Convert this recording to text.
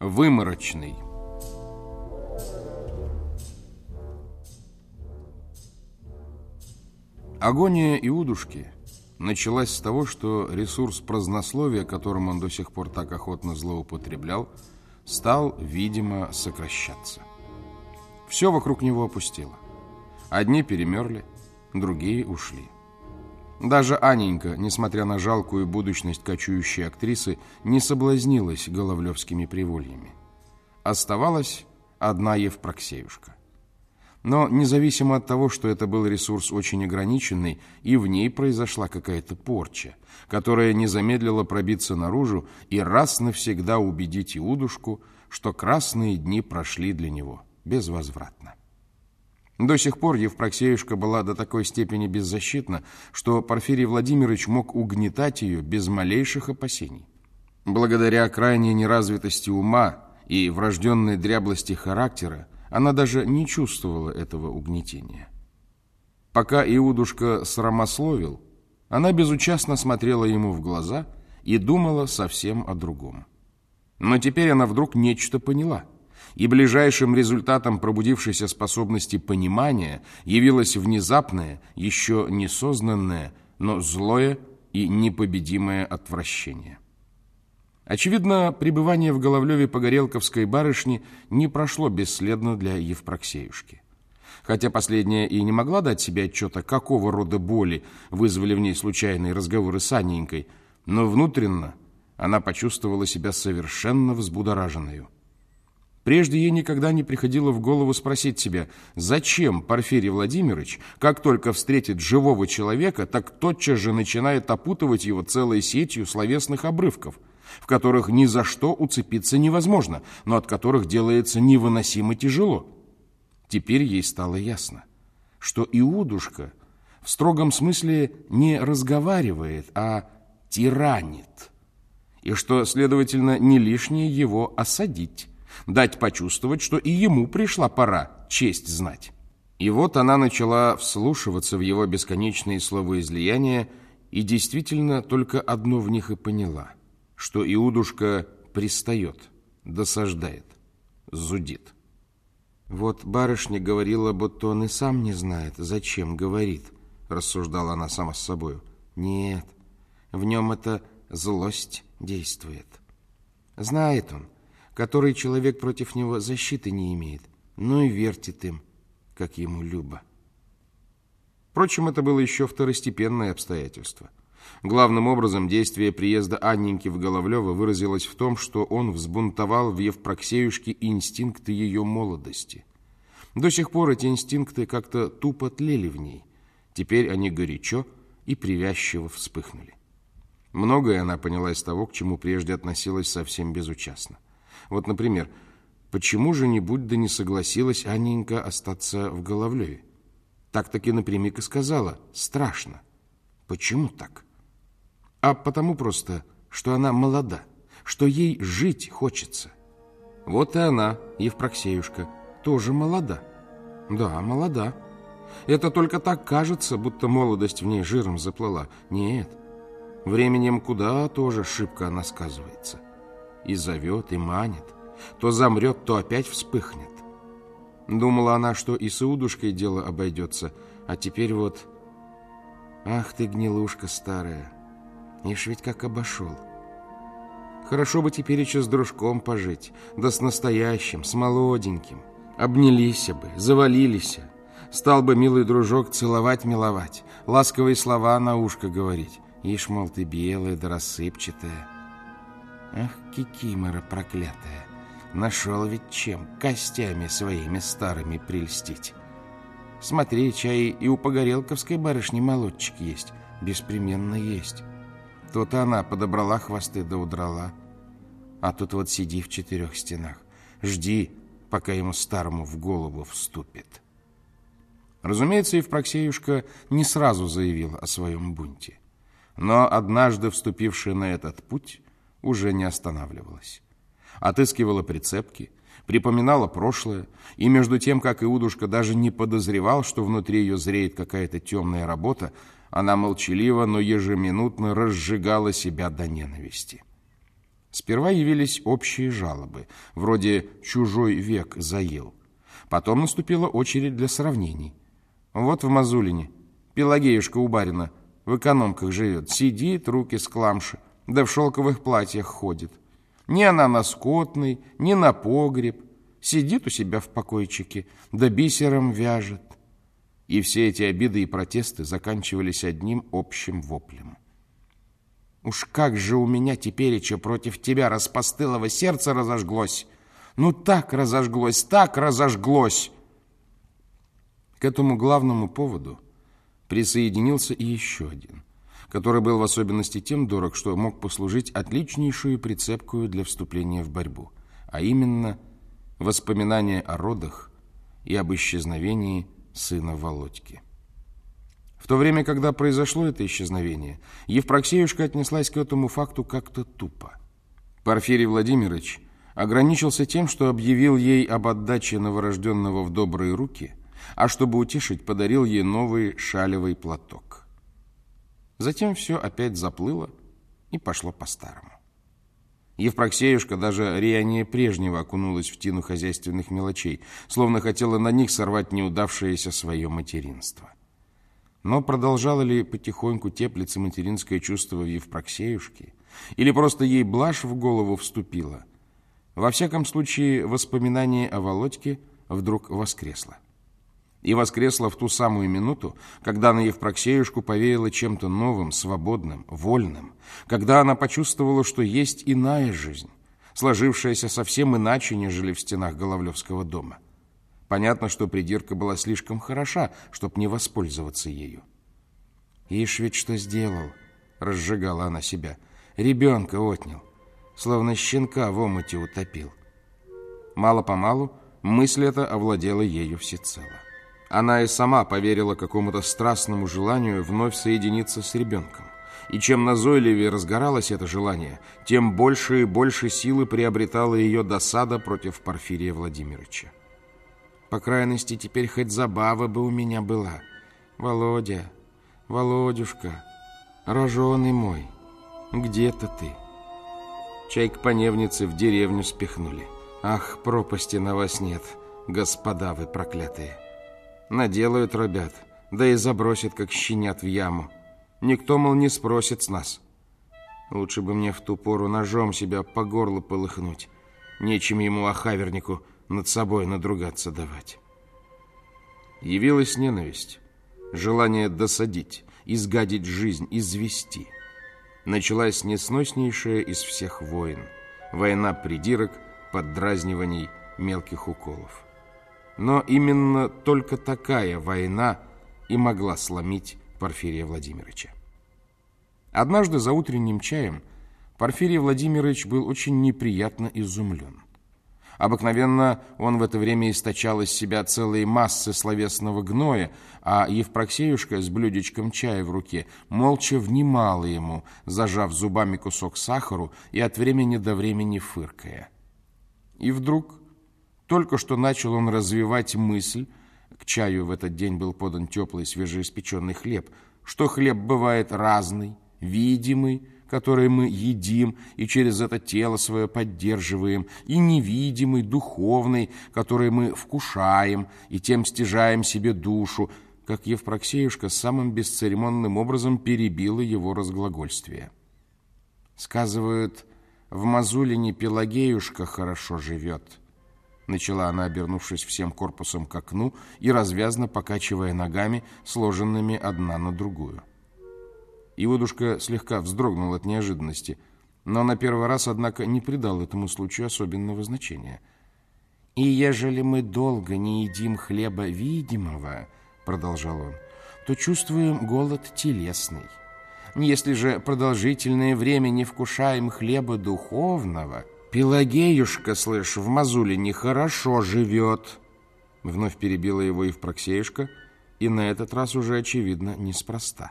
Выморочный Агония Иудушки началась с того, что ресурс празднословия, которым он до сих пор так охотно злоупотреблял, стал, видимо, сокращаться. Все вокруг него опустело. Одни перемерли, другие ушли. Даже Аненька, несмотря на жалкую будущность кочующей актрисы, не соблазнилась головлевскими привольями. Оставалась одна Евпроксеюшка. Но независимо от того, что это был ресурс очень ограниченный, и в ней произошла какая-то порча, которая не замедлила пробиться наружу и раз навсегда убедить Иудушку, что красные дни прошли для него безвозвратно. До сих пор Евпроксеюшка была до такой степени беззащитна, что Порфирий Владимирович мог угнетать ее без малейших опасений. Благодаря крайней неразвитости ума и врожденной дряблости характера, она даже не чувствовала этого угнетения. Пока Иудушка срамословил, она безучастно смотрела ему в глаза и думала совсем о другом. Но теперь она вдруг нечто поняла – и ближайшим результатом пробудившейся способности понимания явилось внезапное, еще несознанное, но злое и непобедимое отвращение. Очевидно, пребывание в Головлеве Погорелковской барышни не прошло бесследно для Евпроксеюшки. Хотя последняя и не могла дать себе отчета, какого рода боли вызвали в ней случайные разговоры с Анненькой, но внутренно она почувствовала себя совершенно взбудораженную. Прежде ей никогда не приходило в голову спросить себя, зачем Порфирий Владимирович, как только встретит живого человека, так тотчас же начинает опутывать его целой сетью словесных обрывков, в которых ни за что уцепиться невозможно, но от которых делается невыносимо тяжело. Теперь ей стало ясно, что Иудушка в строгом смысле не разговаривает, а тиранит, и что, следовательно, не лишнее его осадить дать почувствовать, что и ему пришла пора честь знать. И вот она начала вслушиваться в его бесконечные словоизлияния и действительно только одно в них и поняла, что Иудушка пристает, досаждает, зудит. Вот барышня говорила, будто он и сам не знает, зачем говорит, рассуждала она сама с собою. Нет, в нем эта злость действует. Знает он, который человек против него защиты не имеет, но и вертит им, как ему любо. Впрочем, это было еще второстепенное обстоятельство. Главным образом действие приезда Анненьки в Головлево выразилось в том, что он взбунтовал в Евпроксеюшке инстинкты ее молодости. До сих пор эти инстинкты как-то тупо тлели в ней. Теперь они горячо и привязчиво вспыхнули. Многое она поняла из того, к чему прежде относилась совсем безучастно. Вот, например, почему же нибудь да не согласилась Анненька остаться в Головлеве? Так-таки напрямик и сказала «страшно». Почему так? А потому просто, что она молода, что ей жить хочется. Вот и она, Евпроксеюшка, тоже молода. Да, молода. Это только так кажется, будто молодость в ней жиром заплыла. Нет, временем куда тоже шибко она сказывается и зовет, и манит. То замрет, то опять вспыхнет. Думала она, что и с Иудушкой дело обойдется, а теперь вот... Ах ты, гнилушка старая, ишь ведь как обошел. Хорошо бы теперь еще с дружком пожить, да с настоящим, с молоденьким. Обнялись бы, завалились. Стал бы милый дружок целовать-миловать, ласковые слова на ушко говорить. Ишь, мол, ты белая да рассыпчатая. Ах, кикимора проклятая! Нашел ведь чем костями своими старыми прельстить. Смотри, чай и у Погорелковской барышни молодчик есть, беспременно есть. То-то она подобрала хвосты да удрала. А тут вот сиди в четырех стенах, жди, пока ему старому в голову вступит. Разумеется, Евпроксеюшка не сразу заявила о своем бунте. Но однажды вступившая на этот путь, уже не останавливалась. Отыскивала прицепки, припоминала прошлое, и между тем, как Иудушка даже не подозревал, что внутри ее зреет какая-то темная работа, она молчаливо, но ежеминутно разжигала себя до ненависти. Сперва явились общие жалобы, вроде «чужой век заел». Потом наступила очередь для сравнений. Вот в Мазулине Пелагеюшка у барина в экономках живет, сидит, руки скламши, да в шелковых платьях ходит. Ни она на скотный, ни на погреб. Сидит у себя в покойчике, да бисером вяжет. И все эти обиды и протесты заканчивались одним общим воплем. Уж как же у меня тепереча против тебя распостылого сердца разожглось! Ну так разожглось, так разожглось! К этому главному поводу присоединился и еще один, который был в особенности тем дорог, что мог послужить отличнейшую прицепкую для вступления в борьбу, а именно воспоминания о родах и об исчезновении сына Володьки. В то время, когда произошло это исчезновение, Евпроксеюшка отнеслась к этому факту как-то тупо. Порфирий Владимирович ограничился тем, что объявил ей об отдаче новорожденного в добрые руки, а чтобы утешить, подарил ей новый шалевый платок. Затем все опять заплыло и пошло по-старому. Евпроксеюшка даже реяние прежнего окунулась в тину хозяйственных мелочей, словно хотела на них сорвать неудавшееся свое материнство. Но продолжало ли потихоньку теплиться материнское чувство в Евпроксеюшке? Или просто ей блажь в голову вступила? Во всяком случае, воспоминание о Володьке вдруг воскресло. И воскресло в ту самую минуту, когда на Евпроксеюшку повеяло чем-то новым, свободным, вольным, когда она почувствовала, что есть иная жизнь, сложившаяся совсем иначе, нежели в стенах Головлевского дома. Понятно, что придирка была слишком хороша, чтобы не воспользоваться ею. «Ишь ведь что сделал!» — разжигала она себя. «Ребенка отнял, словно щенка в омуте утопил». Мало-помалу мысль эта овладела ею всецело. Она и сама поверила какому-то страстному желанию вновь соединиться с ребенком. И чем назойливее разгоралось это желание, тем больше и больше силы приобретала ее досада против Порфирия Владимировича. По крайности, теперь хоть забава бы у меня была. Володя, Володюшка, роженый мой, где-то ты? Чайк по невнице в деревню спихнули. Ах, пропасти на вас нет, господа вы проклятые. Наделают ребят, да и забросят, как щенят в яму. Никто, мол, не спросит с нас. Лучше бы мне в ту пору ножом себя по горлу полыхнуть. Нечем ему, охавернику, над собой надругаться давать. Явилась ненависть, желание досадить, изгадить жизнь, извести. Началась несноснейшая из всех войн. Война придирок, поддразниваний, мелких уколов. Но именно только такая война и могла сломить Порфирия Владимировича. Однажды за утренним чаем Порфирий Владимирович был очень неприятно изумлен. Обыкновенно он в это время источал из себя целые массы словесного гноя, а Евпроксеюшка с блюдечком чая в руке молча внимала ему, зажав зубами кусок сахару и от времени до времени фыркая. И вдруг, только что начал он развивать мысль, к чаю в этот день был подан теплый свежеиспеченный хлеб, что хлеб бывает разный, видимый, который мы едим и через это тело свое поддерживаем, и невидимый, духовный, который мы вкушаем и тем стяжаем себе душу, как Евпроксеюшка самым бесцеремонным образом перебила его разглагольствие. Сказывают, в Мазулине Пелагеюшка хорошо живет. Начала она, обернувшись всем корпусом к окну и развязно покачивая ногами, сложенными одна на другую. Иводушка слегка вздрогнул от неожиданности, но на первый раз, однако, не придал этому случаю особенного значения. «И ежели мы долго не едим хлеба видимого, — продолжал он, — то чувствуем голод телесный. Если же продолжительное время не вкушаем хлеба духовного, Пелагеюшка, слышь, в Мазуле нехорошо живет!» Вновь перебила его Евпроксеюшка, и на этот раз уже, очевидно, неспроста.